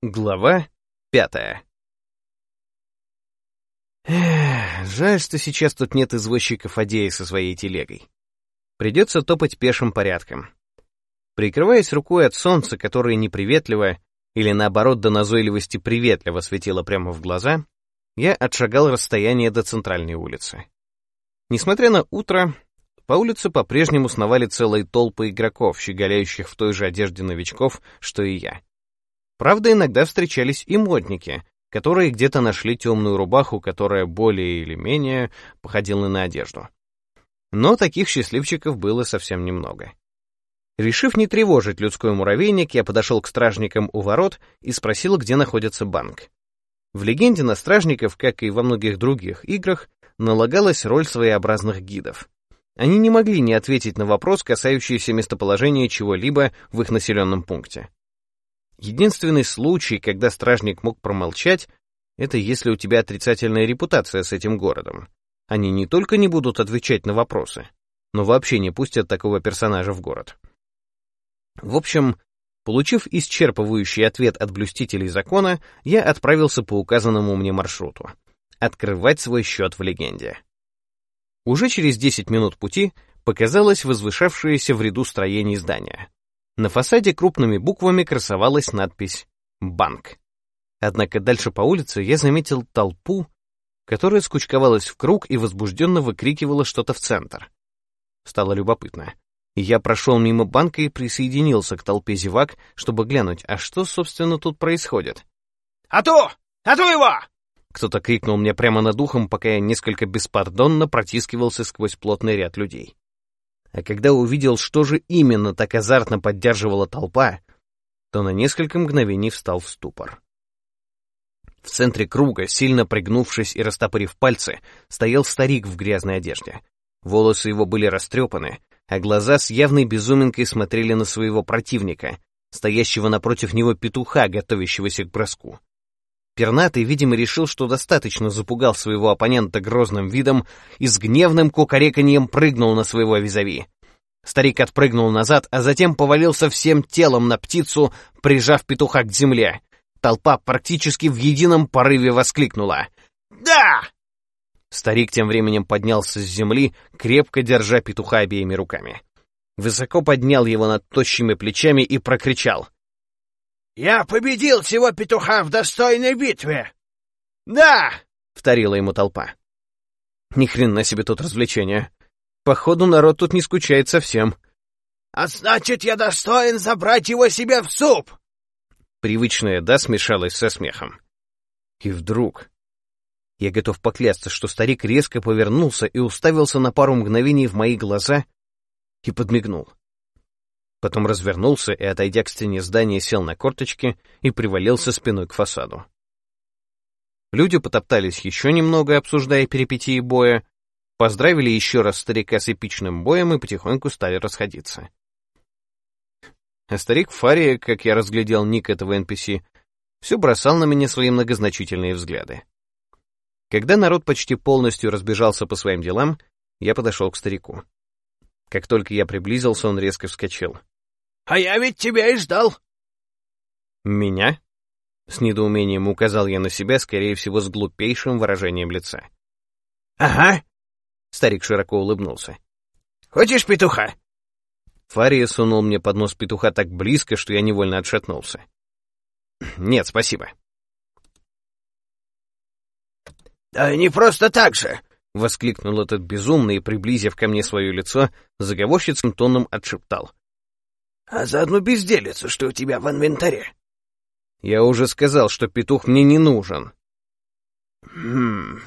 Глава пятая Эх, жаль, что сейчас тут нет извозчика Фадея со своей телегой. Придется топать пешим порядком. Прикрываясь рукой от солнца, которое неприветливо или наоборот до назойливости приветливо светило прямо в глаза, я отшагал расстояние до центральной улицы. Несмотря на утро, по улице по-прежнему сновали целые толпы игроков, щеголяющих в той же одежде новичков, что и я. Правда, иногда встречались и модники, которые где-то нашли темную рубаху, которая более или менее походила на одежду. Но таких счастливчиков было совсем немного. Решив не тревожить людской муравейник, я подошел к стражникам у ворот и спросил, где находится банк. В легенде на стражников, как и во многих других играх, налагалась роль своеобразных гидов. Они не могли не ответить на вопрос, касающийся местоположения чего-либо в их населенном пункте. Единственный случай, когда стражник мог промолчать, это если у тебя отрицательная репутация с этим городом. Они не только не будут отвечать на вопросы, но вообще не пустят такого персонажа в город. В общем, получив исчерпывающий ответ от блюстителей закона, я отправился по указанному мне маршруту. Открывать свой счет в легенде. Уже через 10 минут пути показалось возвышавшееся в ряду строений здание. На фасаде крупными буквами красовалась надпись «Банк». Однако дальше по улице я заметил толпу, которая скучковалась в круг и возбужденно выкрикивала что-то в центр. Стало любопытно. Я прошел мимо банка и присоединился к толпе зевак, чтобы глянуть, а что, собственно, тут происходит. «А то! А то его!» Кто-то крикнул мне прямо над ухом, пока я несколько беспардонно протискивался сквозь плотный ряд людей. А когда увидел, что же именно так азартно поддерживала толпа, то на несколько мгновений встал в ступор. В центре круга, сильно пригнувшись и растопырив пальцы, стоял старик в грязной одежде. Волосы его были растрепаны, а глаза с явной безуминкой смотрели на своего противника, стоящего напротив него петуха, готовящегося к броску. Пернатый, видимо, решил, что достаточно запугал своего оппонента грозным видом и с гневным кукареканьем прыгнул на своего визави. Старик отпрыгнул назад, а затем повалился всем телом на птицу, прижав петуха к земле. Толпа практически в едином порыве воскликнула. «Да!» Старик тем временем поднялся с земли, крепко держа петуха обеими руками. Высоко поднял его над тощими плечами и прокричал. «Я победил всего петуха в достойной битве!» «Да!» — вторила ему толпа. Ни хрена себе тут развлечения. Походу, народ тут не скучает совсем. «А значит, я достоин забрать его себе в суп!» Привычная «да» смешалась со смехом. И вдруг... Я готов поклясться, что старик резко повернулся и уставился на пару мгновений в мои глаза и подмигнул. Потом развернулся и, отойдя к стене здания, сел на корточки и привалился спиной к фасаду. Люди потоптались еще немного, обсуждая перипетии боя, поздравили еще раз старика с эпичным боем и потихоньку стали расходиться. А старик Фария, как я разглядел ник этого NPC, все бросал на меня свои многозначительные взгляды. Когда народ почти полностью разбежался по своим делам, я подошел к старику. Как только я приблизился, он резко вскочил. «А я ведь тебя и ждал!» «Меня?» С недоумением указал я на себя, скорее всего, с глупейшим выражением лица. «Ага!» Старик широко улыбнулся. «Хочешь петуха?» Фария сунул мне под нос петуха так близко, что я невольно отшатнулся. «Нет, спасибо». «Да не просто так же!» — воскликнул этот безумный и, приблизив ко мне свое лицо, заговорщицким тоном отшептал а за одну безделицу, что у тебя в инвентаре. Я уже сказал, что петух мне не нужен. Хм.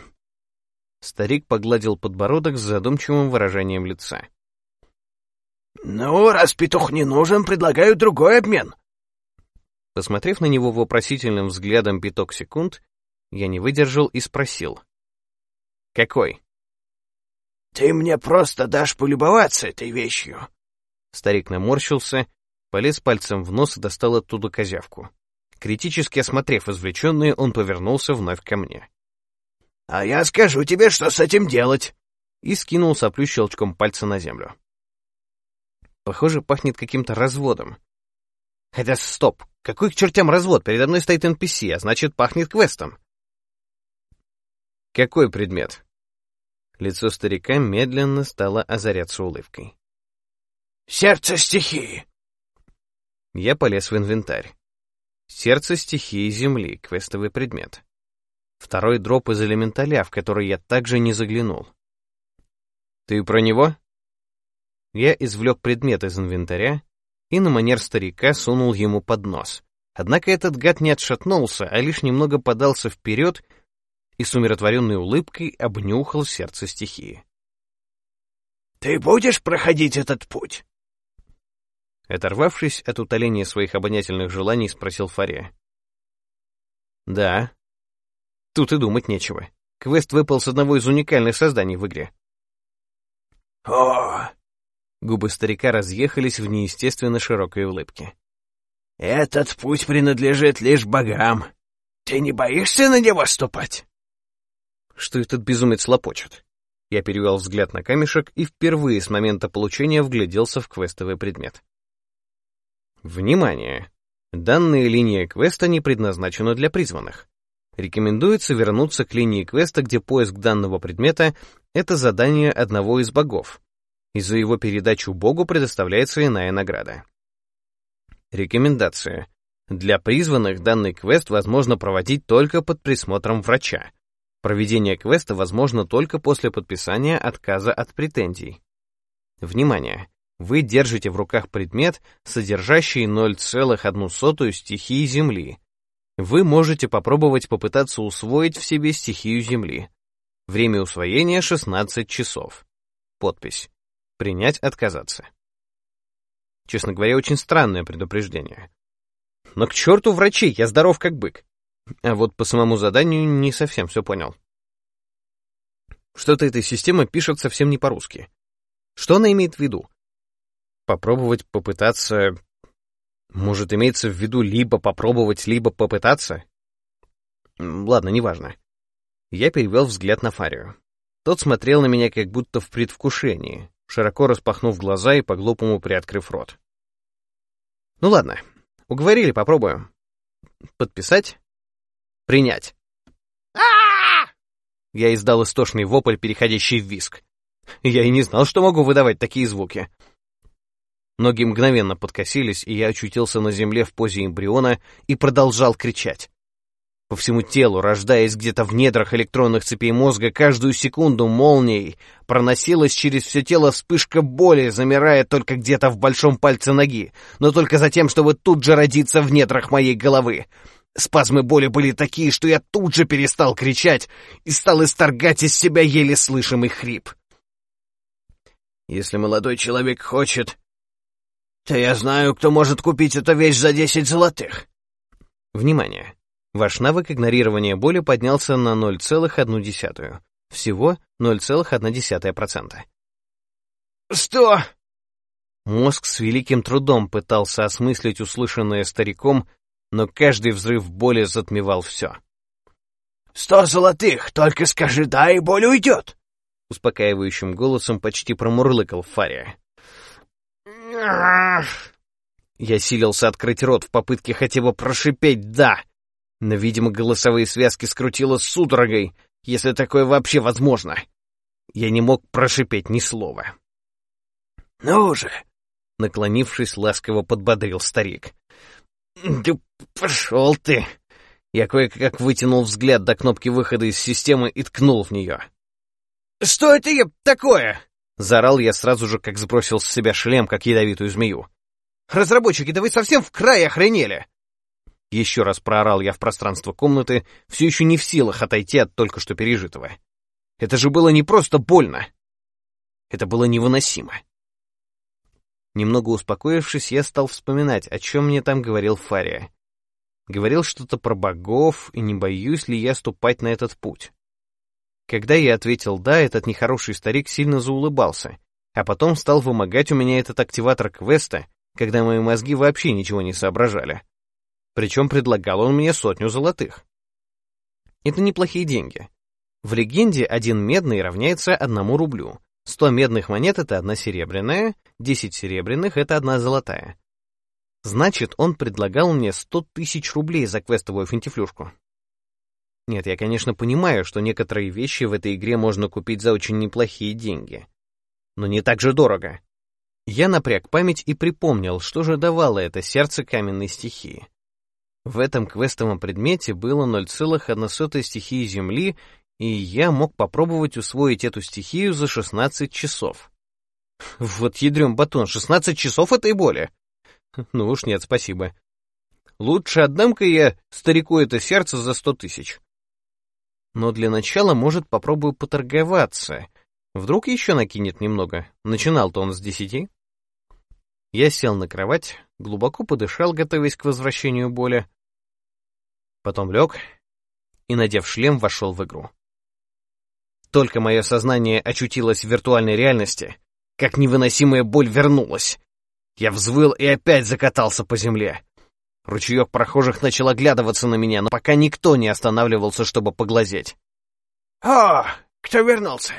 Старик погладил подбородок с задумчивым выражением лица. Ну, раз петух не нужен, предлагаю другой обмен. Посмотрев на него вопросительным взглядом пяток секунд, я не выдержал и спросил. «Какой?» «Ты мне просто дашь полюбоваться этой вещью», Старик наморщился, полез пальцем в нос и достал оттуда козявку. Критически осмотрев извлеченные, он повернулся вновь ко мне. «А я скажу тебе, что с этим делать!» И скинул соплю щелчком пальца на землю. Похоже, пахнет каким-то разводом. Хотя стоп, какой к чертям развод? Передо мной стоит NPC, а значит, пахнет квестом. Какой предмет? Лицо старика медленно стало озаряться улыбкой. «Сердце стихии!» Я полез в инвентарь. Сердце стихии Земли, квестовый предмет. Второй дроп из элементаля, в который я также не заглянул. «Ты про него?» Я извлек предмет из инвентаря и на манер старика сунул ему под нос. Однако этот гад не отшатнулся, а лишь немного подался вперед и с умиротворенной улыбкой обнюхал сердце стихии. «Ты будешь проходить этот путь?» Оторвавшись от утоления своих обонятельных желаний, спросил Фария. «Да. Тут и думать нечего. Квест выпал с одного из уникальных созданий в игре». «О, Губы старика разъехались в неестественно широкой улыбке. «Этот путь принадлежит лишь богам. Ты не боишься на него ступать?» Что этот безумец лопочет? Я перевел взгляд на камешек и впервые с момента получения вгляделся в квестовый предмет. Внимание! Данная линия квеста не предназначена для призванных. Рекомендуется вернуться к линии квеста, где поиск данного предмета — это задание одного из богов и за его передачу Богу предоставляется иная награда. Рекомендация. Для призванных данный квест возможно проводить только под присмотром врача. Проведение квеста возможно только после подписания отказа от претензий. Внимание! Вы держите в руках предмет, содержащий 0,1 стихии Земли. Вы можете попробовать попытаться усвоить в себе стихию Земли. Время усвоения 16 часов. Подпись. Принять, отказаться. Честно говоря, очень странное предупреждение. Но к черту врачей, я здоров как бык. А вот по самому заданию не совсем все понял. Что-то эта система пишет совсем не по-русски. Что она имеет в виду? Попробовать попытаться... Может, имеется в виду либо попробовать, либо попытаться? Ладно, неважно. Я перевел взгляд на Фарию. Тот смотрел на меня как будто в предвкушении, широко распахнув глаза и по-глупому приоткрыв рот. «Ну ладно, уговорили, попробуем. Подписать? Принять». Я издал истошный вопль, переходящий в виск. Я и не знал, что могу выдавать такие звуки. Ноги мгновенно подкосились, и я очутился на земле в позе эмбриона и продолжал кричать. По всему телу, рождаясь где-то в недрах электронных цепей мозга, каждую секунду молнией проносилась через все тело вспышка боли, замирая только где-то в большом пальце ноги, но только затем, чтобы тут же родиться в недрах моей головы. Спазмы боли были такие, что я тут же перестал кричать и стал исторгать из себя еле слышимый хрип. Если молодой человек хочет, то я знаю, кто может купить эту вещь за десять золотых. Внимание! Ваш навык игнорирования боли поднялся на 0,1. Всего 0,1%. «Что?» Мозг с великим трудом пытался осмыслить услышанное стариком, но каждый взрыв боли затмевал все. «Сто золотых! Только скажи «да», и боль уйдет!» Успокаивающим голосом почти промурлыкал Фария. Я силился открыть рот в попытке хотя бы прошипеть «да», но, видимо, голосовые связки скрутило судорогой, если такое вообще возможно. Я не мог прошипеть ни слова. «Ну же!» — наклонившись, ласково подбодрил старик. «Да пошел ты!» Я кое-как вытянул взгляд до кнопки выхода из системы и ткнул в нее. «Что это я такое?» — заорал я сразу же, как сбросил с себя шлем, как ядовитую змею. «Разработчики, да вы совсем в край охренели!» Еще раз проорал я в пространство комнаты, все еще не в силах отойти от только что пережитого. Это же было не просто больно. Это было невыносимо. Немного успокоившись, я стал вспоминать, о чем мне там говорил Фария. Говорил что-то про богов, и не боюсь ли я ступать на этот путь. Когда я ответил «да», этот нехороший старик сильно заулыбался, а потом стал вымогать у меня этот активатор квеста, когда мои мозги вообще ничего не соображали. Причем предлагал он мне сотню золотых. Это неплохие деньги. В легенде один медный равняется одному рублю. Сто медных монет — это одна серебряная, десять серебряных — это одна золотая. Значит, он предлагал мне сто тысяч рублей за квестовую финтифлюшку. Нет, я, конечно, понимаю, что некоторые вещи в этой игре можно купить за очень неплохие деньги. Но не так же дорого. Я напряг память и припомнил, что же давало это сердце каменной стихии. В этом квестовом предмете было 0,1 стихии Земли, и я мог попробовать усвоить эту стихию за 16 часов. Вот ядрём батон, 16 часов этой боли? Ну уж нет, спасибо. Лучше отдам-ка я старику это сердце за 100 тысяч. Но для начала, может, попробую поторговаться. Вдруг еще накинет немного. Начинал-то он с десяти. Я сел на кровать, глубоко подышал, готовясь к возвращению боли. Потом лег и, надев шлем, вошел в игру. Только мое сознание очутилось в виртуальной реальности, как невыносимая боль вернулась. Я взвыл и опять закатался по земле. Ручеек прохожих начал оглядываться на меня, но пока никто не останавливался, чтобы поглазеть. «О, кто вернулся?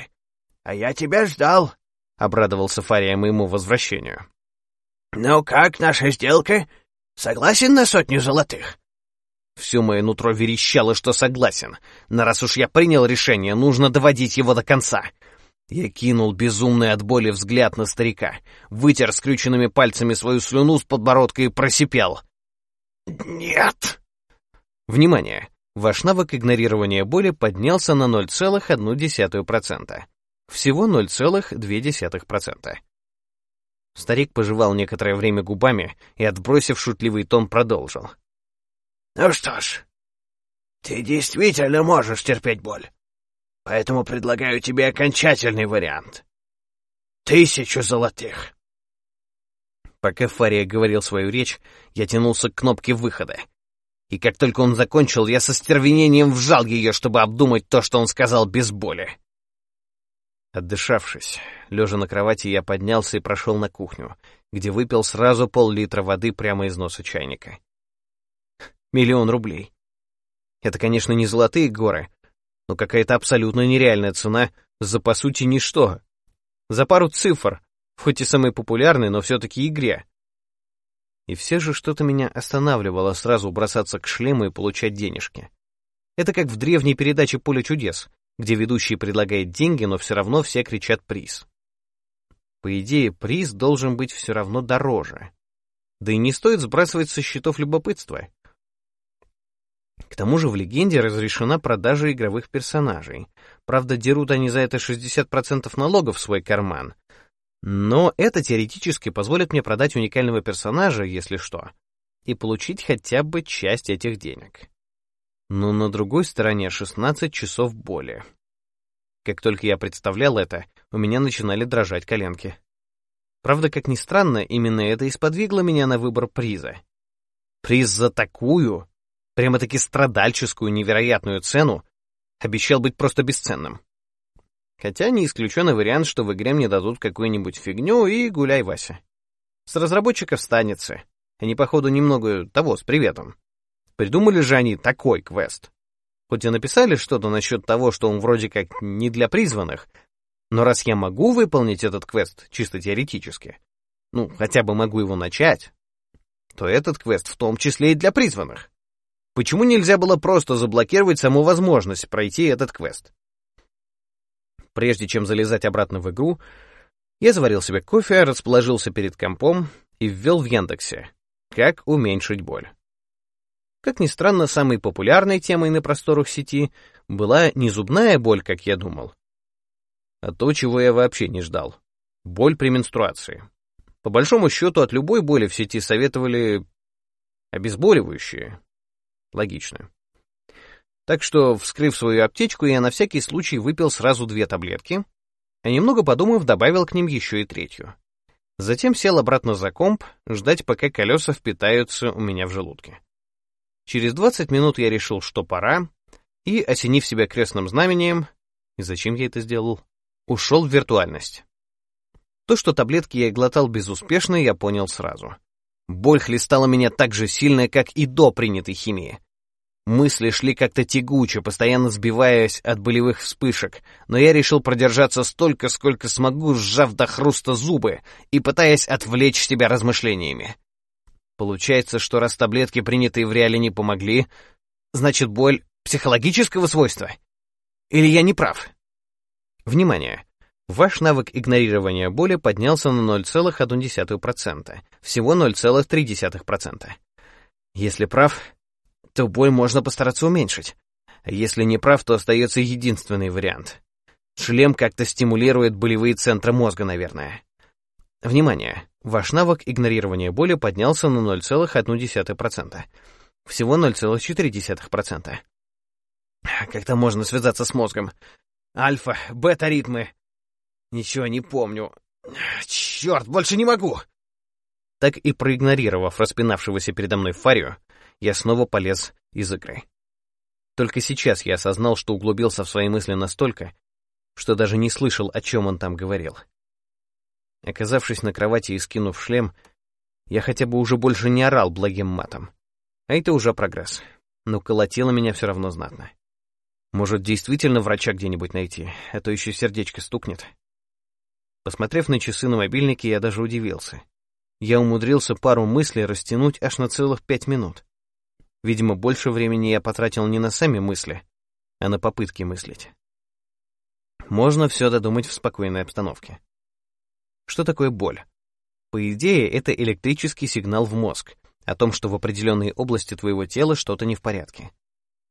А я тебя ждал», — обрадовался Фария моему возвращению. «Ну как наша сделка? Согласен на сотню золотых?» Все мое нутро верещало, что согласен. Но раз уж я принял решение, нужно доводить его до конца. Я кинул безумный от боли взгляд на старика, вытер скрюченными пальцами свою слюну с подбородка и просипел. «Нет!» Внимание! Ваш навык игнорирования боли поднялся на 0,1%. Всего 0,2%. Старик пожевал некоторое время губами и, отбросив шутливый тон, продолжил. «Ну что ж, ты действительно можешь терпеть боль. Поэтому предлагаю тебе окончательный вариант. Тысячу золотых. Пока Фария говорил свою речь, я тянулся к кнопке выхода. И как только он закончил, я со стервенением вжал ее, чтобы обдумать то, что он сказал без боли. Отдышавшись, лежа на кровати, я поднялся и прошел на кухню, где выпил сразу пол-литра воды прямо из носа чайника. Миллион рублей. Это, конечно, не золотые горы, но какая-то абсолютно нереальная цена за, по сути, ничто. За пару цифр, хоть и самой популярной, но все-таки игре. И все же что-то меня останавливало сразу бросаться к шлему и получать денежки. Это как в древней передаче «Поле чудес», где ведущий предлагает деньги, но все равно все кричат приз. По идее, приз должен быть все равно дороже. Да и не стоит сбрасывать со счетов любопытства. К тому же в легенде разрешена продажа игровых персонажей. Правда, дерут они за это 60% налогов в свой карман, но это теоретически позволит мне продать уникального персонажа, если что, и получить хотя бы часть этих денег. Но на другой стороне 16 часов боли. Как только я представлял это, у меня начинали дрожать коленки. Правда, как ни странно, именно это и сподвигло меня на выбор приза. Приз за такую, прямо-таки страдальческую невероятную цену, обещал быть просто бесценным. Хотя не исключен вариант, что в игре мне дадут какую-нибудь фигню и гуляй, Вася. С разработчиков станется. Они, походу, немного того, с приветом. Придумали же они такой квест. Хоть и написали что-то насчет того, что он вроде как не для призванных, но раз я могу выполнить этот квест чисто теоретически, ну, хотя бы могу его начать, то этот квест в том числе и для призванных. Почему нельзя было просто заблокировать саму возможность пройти этот квест? Прежде чем залезать обратно в игру, я заварил себе кофе, расположился перед компом и ввел в Яндексе «Как уменьшить боль». Как ни странно, самой популярной темой на просторах сети была не зубная боль, как я думал, а то, чего я вообще не ждал — боль при менструации. По большому счету, от любой боли в сети советовали обезболивающие. Логично. Так что, вскрыв свою аптечку, я на всякий случай выпил сразу две таблетки, а немного подумав, добавил к ним еще и третью. Затем сел обратно за комп, ждать, пока колеса впитаются у меня в желудке. Через 20 минут я решил, что пора, и, осенив себя крестным знамением, и зачем я это сделал, ушел в виртуальность. То, что таблетки я глотал безуспешно, я понял сразу. Боль хлестала меня так же сильно, как и до принятой химии. Мысли шли как-то тягуче, постоянно сбиваясь от болевых вспышек, но я решил продержаться столько, сколько смогу, сжав до хруста зубы и пытаясь отвлечь себя размышлениями. Получается, что раз таблетки, принятые в реале, не помогли, значит, боль психологического свойства? Или я не прав? Внимание! Ваш навык игнорирования боли поднялся на 0,1%, всего 0,3%. Если прав, то боль можно постараться уменьшить. Если не прав, то остается единственный вариант. Шлем как-то стимулирует болевые центры мозга, наверное. Внимание! Ваш навык игнорирования боли поднялся на 0,1%. Всего 0,4%. Как-то можно связаться с мозгом. Альфа, бета-ритмы. Ничего не помню. Черт, больше не могу! Так и проигнорировав распинавшегося передо мной Фарию, я снова полез из игры. Только сейчас я осознал, что углубился в свои мысли настолько, что даже не слышал, о чем он там говорил. Оказавшись на кровати и скинув шлем, я хотя бы уже больше не орал благим матом. А это уже прогресс. Но колотило меня все равно знатно. Может, действительно врача где-нибудь найти, а то еще сердечко стукнет. Посмотрев на часы на мобильнике, я даже удивился. Я умудрился пару мыслей растянуть аж на целых пять минут. Видимо, больше времени я потратил не на сами мысли, а на попытки мыслить. Можно все додумать в спокойной обстановке. Что такое боль? По идее, это электрический сигнал в мозг о том, что в определенной области твоего тела что-то не в порядке.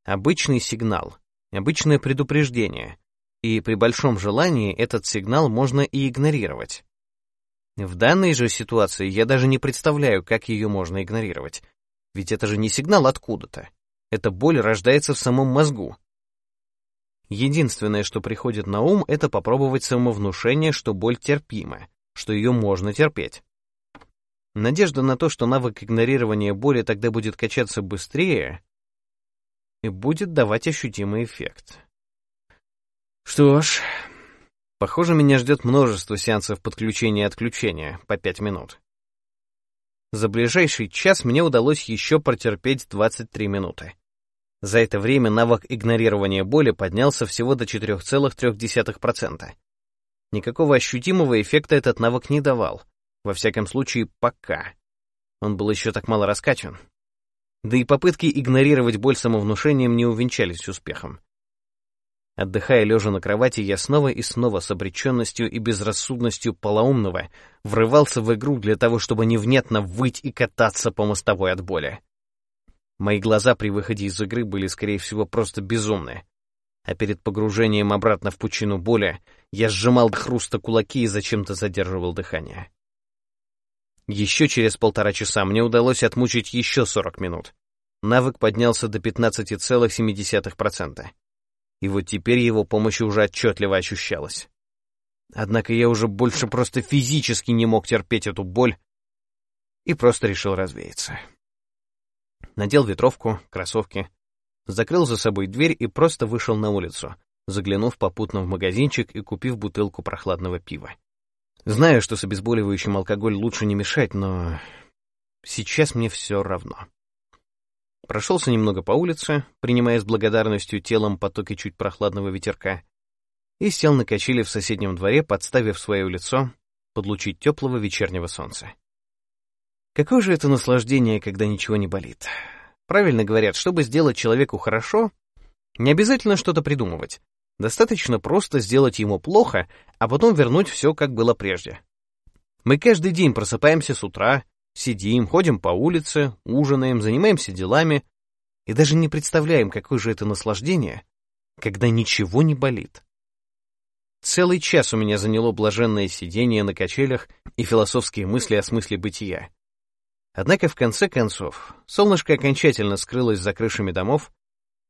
Обычный сигнал, обычное предупреждение, и при большом желании этот сигнал можно и игнорировать. В данной же ситуации я даже не представляю, как ее можно игнорировать. Ведь это же не сигнал откуда-то. Эта боль рождается в самом мозгу, Единственное, что приходит на ум, это попробовать самовнушение, что боль терпима, что ее можно терпеть. Надежда на то, что навык игнорирования боли тогда будет качаться быстрее и будет давать ощутимый эффект. Что ж, похоже, меня ждет множество сеансов подключения и отключения по 5 минут. За ближайший час мне удалось еще протерпеть 23 минуты. За это время навык игнорирования боли поднялся всего до 4,3%. Никакого ощутимого эффекта этот навык не давал. Во всяком случае, пока. Он был еще так мало раскачан. Да и попытки игнорировать боль самовнушением не увенчались успехом. Отдыхая лежа на кровати, я снова и снова с обреченностью и безрассудностью полоумного врывался в игру для того, чтобы невнятно выть и кататься по мостовой от боли. Мои глаза при выходе из игры были, скорее всего, просто безумны. А перед погружением обратно в пучину боли я сжимал до хруста кулаки и зачем-то задерживал дыхание. Еще через полтора часа мне удалось отмучить еще 40 минут. Навык поднялся до 15,7%. И вот теперь его помощь уже отчетливо ощущалась. Однако я уже больше просто физически не мог терпеть эту боль и просто решил развеяться надел ветровку, кроссовки, закрыл за собой дверь и просто вышел на улицу, заглянув попутно в магазинчик и купив бутылку прохладного пива. Знаю, что с обезболивающим алкоголь лучше не мешать, но сейчас мне все равно. Прошелся немного по улице, принимая с благодарностью телом потоки чуть прохладного ветерка, и сел на качели в соседнем дворе, подставив свое лицо под лучи теплого вечернего солнца. Какое же это наслаждение, когда ничего не болит. Правильно говорят, чтобы сделать человеку хорошо, не обязательно что-то придумывать. Достаточно просто сделать ему плохо, а потом вернуть все, как было прежде. Мы каждый день просыпаемся с утра, сидим, ходим по улице, ужинаем, занимаемся делами и даже не представляем, какое же это наслаждение, когда ничего не болит. Целый час у меня заняло блаженное сидение на качелях и философские мысли о смысле бытия. Однако в конце концов солнышко окончательно скрылось за крышами домов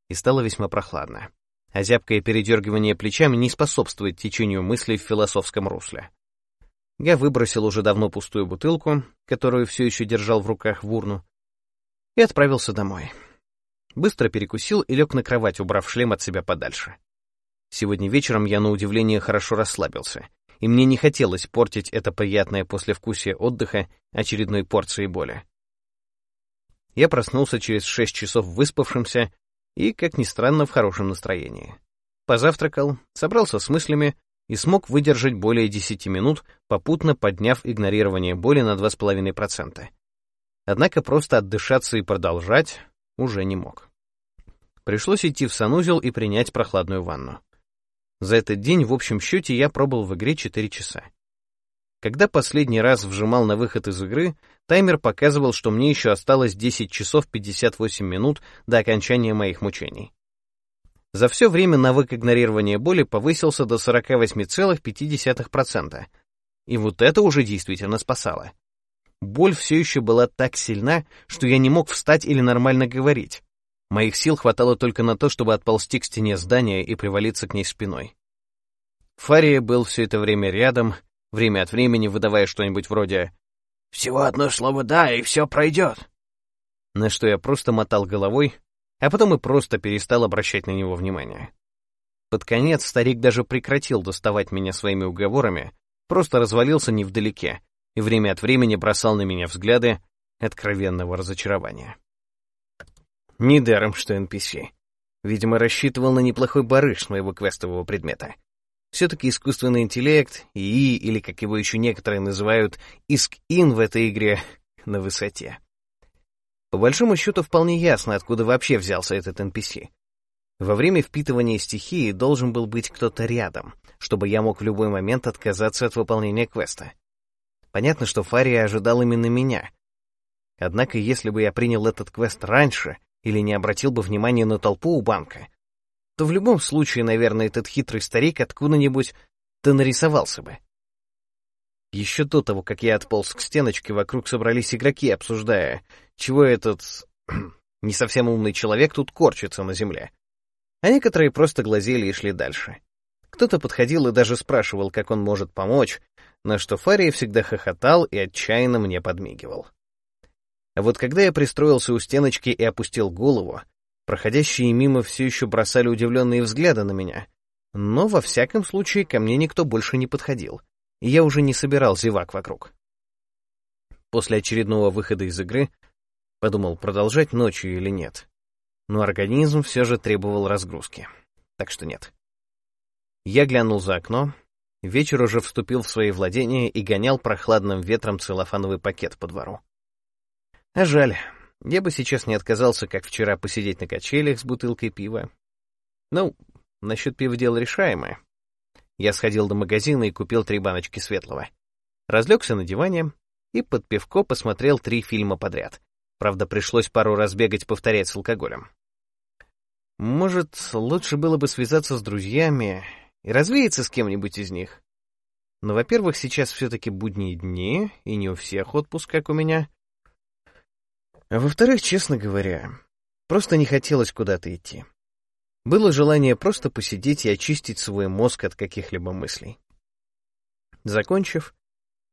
и стало весьма прохладно, а зябкое передергивание плечами не способствует течению мыслей в философском русле. Я выбросил уже давно пустую бутылку, которую все еще держал в руках в урну, и отправился домой. Быстро перекусил и лег на кровать, убрав шлем от себя подальше. Сегодня вечером я, на удивление, хорошо расслабился — и мне не хотелось портить это приятное послевкусие отдыха очередной порцией боли. Я проснулся через шесть часов выспавшимся и, как ни странно, в хорошем настроении. Позавтракал, собрался с мыслями и смог выдержать более десяти минут, попутно подняв игнорирование боли на 2,5%. Однако просто отдышаться и продолжать уже не мог. Пришлось идти в санузел и принять прохладную ванну. За этот день в общем счете я пробыл в игре 4 часа. Когда последний раз вжимал на выход из игры, таймер показывал, что мне еще осталось 10 часов 58 минут до окончания моих мучений. За все время навык игнорирования боли повысился до 48,5%. И вот это уже действительно спасало. Боль все еще была так сильна, что я не мог встать или нормально говорить. Моих сил хватало только на то, чтобы отползти к стене здания и привалиться к ней спиной. Фария был все это время рядом, время от времени выдавая что-нибудь вроде «Всего одно слово «да», и все пройдет». На что я просто мотал головой, а потом и просто перестал обращать на него внимание. Под конец старик даже прекратил доставать меня своими уговорами, просто развалился невдалеке и время от времени бросал на меня взгляды откровенного разочарования. Недаром, что NPC. Видимо, рассчитывал на неплохой барыш моего квестового предмета. Все-таки искусственный интеллект, ИИ, или, как его еще некоторые называют, ИСК-ин в этой игре, на высоте. По большому счету, вполне ясно, откуда вообще взялся этот NPC. Во время впитывания стихии должен был быть кто-то рядом, чтобы я мог в любой момент отказаться от выполнения квеста. Понятно, что Фария ожидал именно меня. Однако, если бы я принял этот квест раньше или не обратил бы внимания на толпу у банка, то в любом случае, наверное, этот хитрый старик откуда-нибудь-то нарисовался бы. Еще до того, как я отполз к стеночке, вокруг собрались игроки, обсуждая, чего этот не совсем умный человек тут корчится на земле. А некоторые просто глазели и шли дальше. Кто-то подходил и даже спрашивал, как он может помочь, на что Фария всегда хохотал и отчаянно мне подмигивал. А вот когда я пристроился у стеночки и опустил голову, Проходящие мимо все еще бросали удивленные взгляды на меня. Но, во всяком случае, ко мне никто больше не подходил, и я уже не собирал зевак вокруг. После очередного выхода из игры подумал, продолжать ночью или нет. Но организм все же требовал разгрузки. Так что нет. Я глянул за окно. Вечер уже вступил в свои владения и гонял прохладным ветром целлофановый пакет по двору. А жаль, я бы сейчас не отказался, как вчера, посидеть на качелях с бутылкой пива. Ну, насчет пива дело решаемое. Я сходил до магазина и купил три баночки светлого. Разлегся на диване и под пивко посмотрел три фильма подряд. Правда, пришлось пару раз бегать повторять с алкоголем. Может, лучше было бы связаться с друзьями и развеяться с кем-нибудь из них. Но, во-первых, сейчас все-таки будние дни, и не у всех отпуск, как у меня — а во-вторых, честно говоря, просто не хотелось куда-то идти. Было желание просто посидеть и очистить свой мозг от каких-либо мыслей. Закончив,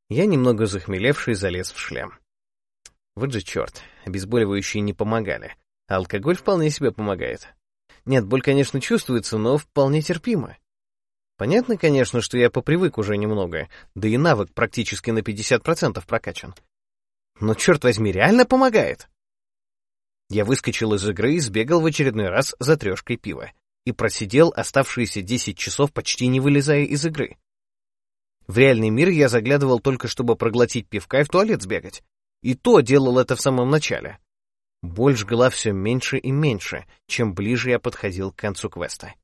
я, немного захмелевший, залез в шлем. Вот же черт, обезболивающие не помогали, а алкоголь вполне себе помогает. Нет, боль, конечно, чувствуется, но вполне терпимо. Понятно, конечно, что я попривык уже немного, да и навык практически на 50% прокачан. Но, черт возьми, реально помогает. Я выскочил из игры и сбегал в очередной раз за трешкой пива и просидел оставшиеся 10 часов, почти не вылезая из игры. В реальный мир я заглядывал только, чтобы проглотить пивка и в туалет сбегать. И то делал это в самом начале. Боль жгла все меньше и меньше, чем ближе я подходил к концу квеста.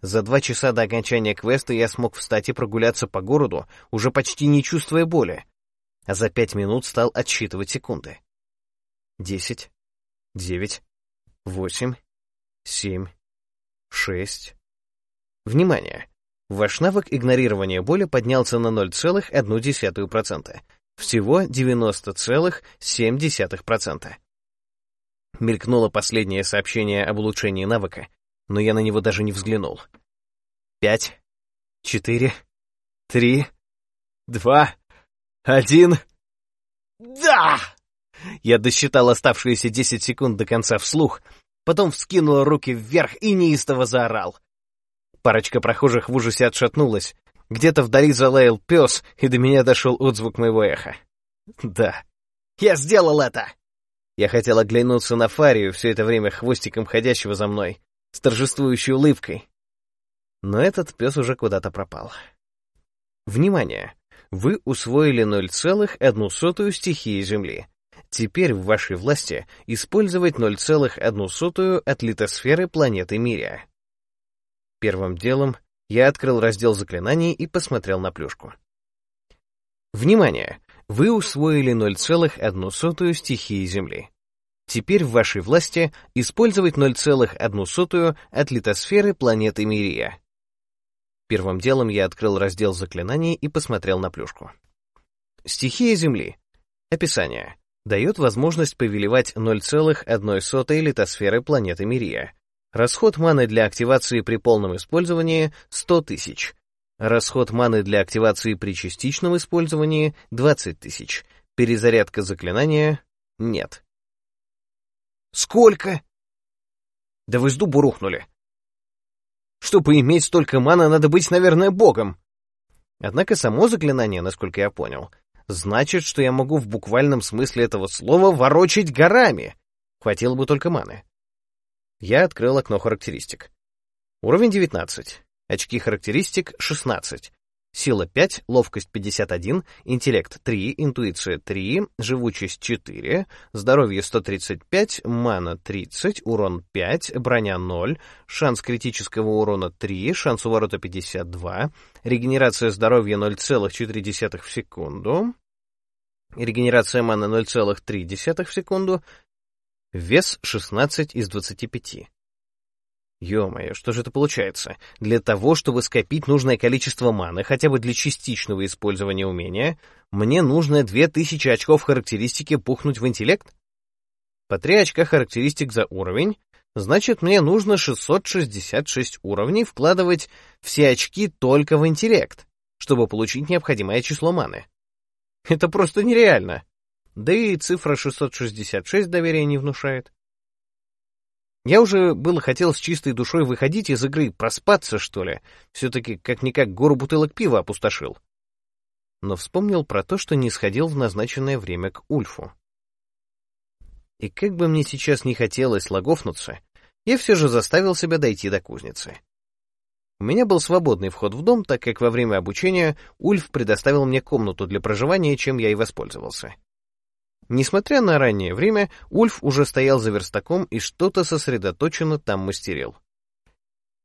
За два часа до окончания квеста я смог встать и прогуляться по городу, уже почти не чувствуя боли, а за пять минут стал отсчитывать секунды. Десять, девять, восемь, семь, шесть. Внимание! Ваш навык игнорирования боли поднялся на 0,1%. Всего 90,7%. Мелькнуло последнее сообщение об улучшении навыка, но я на него даже не взглянул. Пять, четыре, три, два, один... Да! Я досчитал оставшиеся десять секунд до конца вслух, потом вскинул руки вверх и неистово заорал. Парочка прохожих в ужасе отшатнулась. Где-то вдали залаял пес, и до меня дошел отзвук моего эха. Да, я сделал это! Я хотел оглянуться на Фарию, все это время хвостиком ходящего за мной, с торжествующей улыбкой. Но этот пес уже куда-то пропал. Внимание! Вы усвоили 0,1 стихии Земли. Теперь в вашей власти использовать 0,1 от литосферы планеты Мирия. Первым делом я открыл раздел заклинаний и посмотрел на плюшку. Внимание! Вы усвоили 0,1 стихии Земли. Теперь в вашей власти использовать 0,1 от литосферы планеты Мирия. Первым делом я открыл раздел заклинаний и посмотрел на плюшку. Стихия Земли. Описание. Дает возможность повелевать 0,1 литосферы планеты Мирия. Расход маны для активации при полном использовании — 100 тысяч. Расход маны для активации при частичном использовании — 20 тысяч. Перезарядка заклинания — нет. Сколько? Да вы с дубу рухнули. Чтобы иметь столько маны, надо быть, наверное, богом. Однако само заклинание, насколько я понял, значит, что я могу в буквальном смысле этого слова ворочить горами. Хватило бы только маны. Я открыл окно характеристик. Уровень 19. Очки характеристик 16. Сила 5, ловкость 51, интеллект 3, интуиция 3, живучесть 4, здоровье 135, мана 30, урон 5, броня 0, шанс критического урона 3, шанс уворота 52, регенерация здоровья 0,4 в секунду, регенерация маны 0,3 в секунду, вес 16 из 25. Ё-моё, что же это получается? Для того, чтобы скопить нужное количество маны, хотя бы для частичного использования умения, мне нужно 2000 очков характеристики пухнуть в интеллект? По 3 очка характеристик за уровень, значит, мне нужно 666 уровней вкладывать все очки только в интеллект, чтобы получить необходимое число маны. Это просто нереально. Да и цифра 666 доверия не внушает. Я уже было хотел с чистой душой выходить из игры, проспаться, что ли. Все-таки как-никак гору бутылок пива опустошил. Но вспомнил про то, что не сходил в назначенное время к Ульфу. И как бы мне сейчас не хотелось логофнуться, я все же заставил себя дойти до кузницы. У меня был свободный вход в дом, так как во время обучения Ульф предоставил мне комнату для проживания, чем я и воспользовался. Несмотря на раннее время, Ульф уже стоял за верстаком и что-то сосредоточенно там мастерил.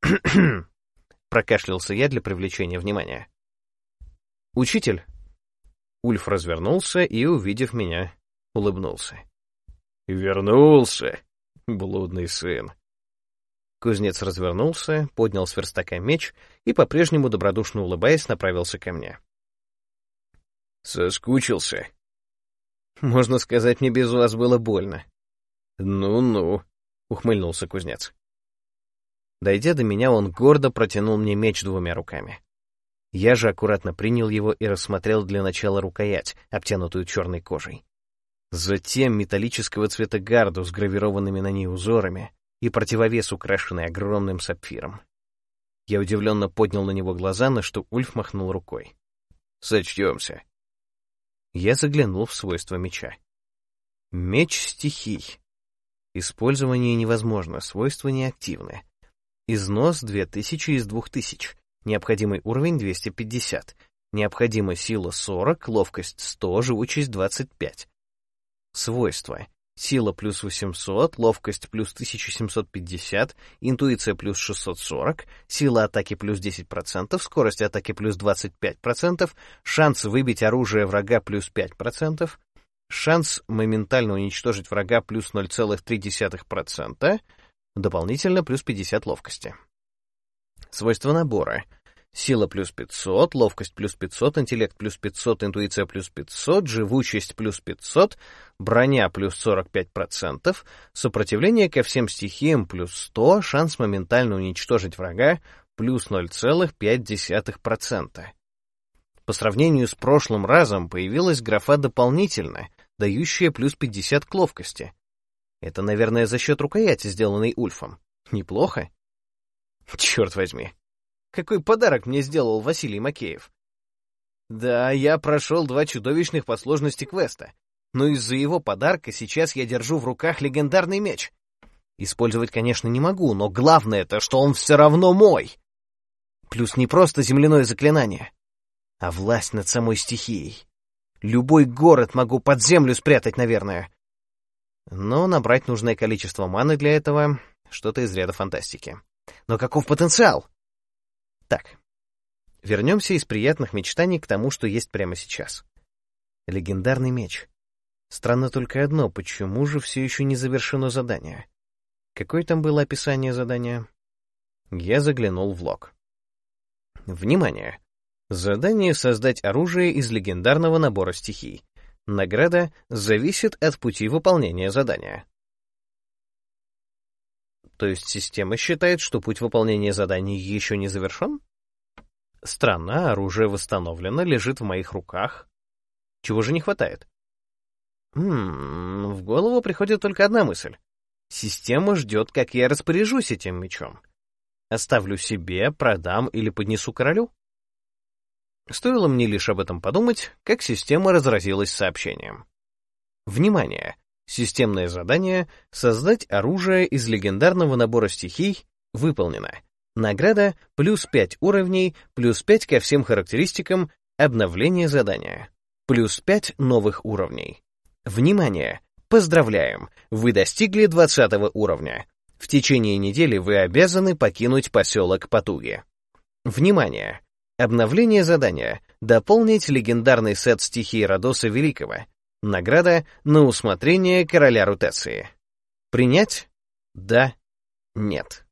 прокашлялся я для привлечения внимания. «Учитель!» Ульф развернулся и, увидев меня, улыбнулся. «Вернулся, блудный сын!» Кузнец развернулся, поднял с верстака меч и, по-прежнему добродушно улыбаясь, направился ко мне. «Соскучился?» Можно сказать, мне без вас было больно. Ну-ну, ухмыльнулся кузнец. Дойдя до меня, он гордо протянул мне меч двумя руками. Я же аккуратно принял его и рассмотрел для начала рукоять, обтянутую черной кожей. Затем металлического цвета гарду с гравированными на ней узорами и противовес, украшенный огромным сапфиром. Я удивленно поднял на него глаза, на что Ульф махнул рукой. «Сочтемся. Я заглянул в свойства меча. Меч стихий. Использование невозможно, свойства неактивны. Износ 2000 из 2000. Необходимый уровень 250. Необходима сила 40, ловкость 100, живучесть 25. Свойства. Сила плюс 800, ловкость плюс 1750, интуиция плюс 640, сила атаки плюс 10%, скорость атаки плюс 25%, шанс выбить оружие врага плюс 5%, шанс моментально уничтожить врага плюс 0,3%, дополнительно плюс 50 ловкости. Свойства набора. Сила плюс 500, ловкость плюс 500, интеллект плюс 500, интуиция плюс 500, живучесть плюс 500, броня плюс 45%, сопротивление ко всем стихиям плюс 100, шанс моментально уничтожить врага плюс 0,5%. По сравнению с прошлым разом появилась графа «Дополнительно», дающая плюс 50 к ловкости. Это, наверное, за счет рукояти, сделанной Ульфом. Неплохо? Черт возьми. Какой подарок мне сделал Василий Макеев. Да, я прошел два чудовищных по сложности квеста, но из-за его подарка сейчас я держу в руках легендарный меч. Использовать, конечно, не могу, но главное то, что он все равно мой. Плюс не просто земляное заклинание, а власть над самой стихией. Любой город могу под землю спрятать, наверное. Но набрать нужное количество маны для этого — что-то из ряда фантастики. Но каков потенциал? Так, вернемся из приятных мечтаний к тому, что есть прямо сейчас. Легендарный меч. Странно только одно, почему же все еще не завершено задание? Какое там было описание задания? Я заглянул в лог. Внимание! Задание «Создать оружие из легендарного набора стихий». Награда зависит от пути выполнения задания. То есть система считает, что путь выполнения заданий еще не завершен? Странно, оружие восстановлено, лежит в моих руках. Чего же не хватает? Хм, в голову приходит только одна мысль. Система ждет, как я распоряжусь этим мечом. Оставлю себе, продам или поднесу королю? Стоило мне лишь об этом подумать, как система разразилась сообщением. Внимание! Системное задание «Создать оружие из легендарного набора стихий» выполнено. Награда плюс 5 уровней, плюс 5 ко всем характеристикам, обновление задания. Плюс 5 новых уровней. Внимание! Поздравляем! Вы достигли 20 уровня. В течение недели вы обязаны покинуть поселок Потуги. Внимание! Обновление задания. Дополнить легендарный сет стихии Родоса Великого. Награда на усмотрение короля Рутеции. Принять? Да. Нет.